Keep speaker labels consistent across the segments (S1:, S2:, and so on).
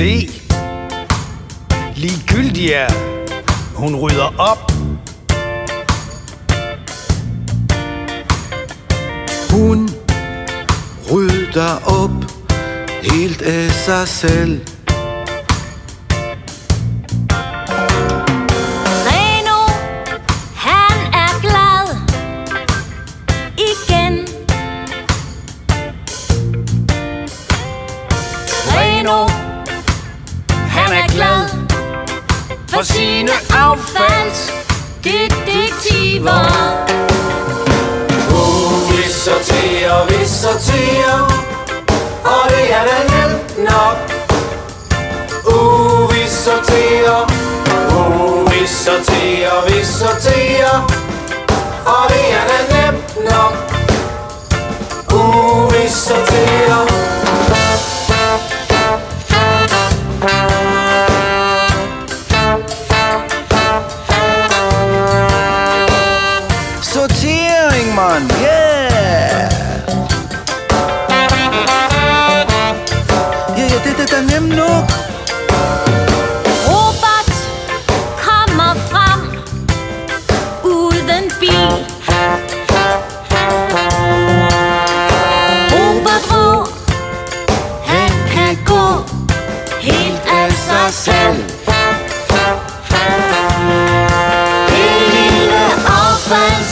S1: se. Ligegyldigt er Hun rydder op.
S2: Hun rydder op Helt af sig selv.
S3: Reno, for sine affaldsdetektiver.
S4: Vi sorterer, vi sorterer Og det er da nemt nok. Uh, vi sorterer Uh, vi sorterer, vi sorterer Og det er da nemt nok. Uh, vi sorterer
S2: Sortering, man, yeah! Ja, ja, det, det er nemt nok
S3: Robert kommer frem uden bil. Robert Rå, han kan gå helt af sig selv.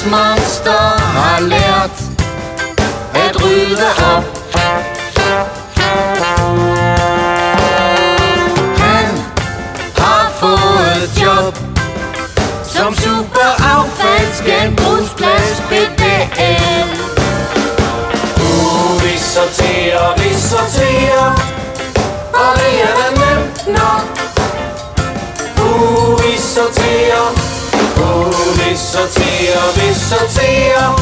S3: Monster har lært at rydde op. Han har fået job som super affaldsgenbrugsplads BDL.
S4: Uh, vi sorterer, vi sorterer Og det er da nemt nok Uh, vi sorterer vi sorterer, vi sorterer.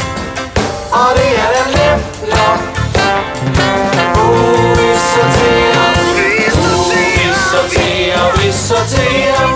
S4: Og det er da nemt nok Uh, vi sorterer, vi sorterer, vi sorterer.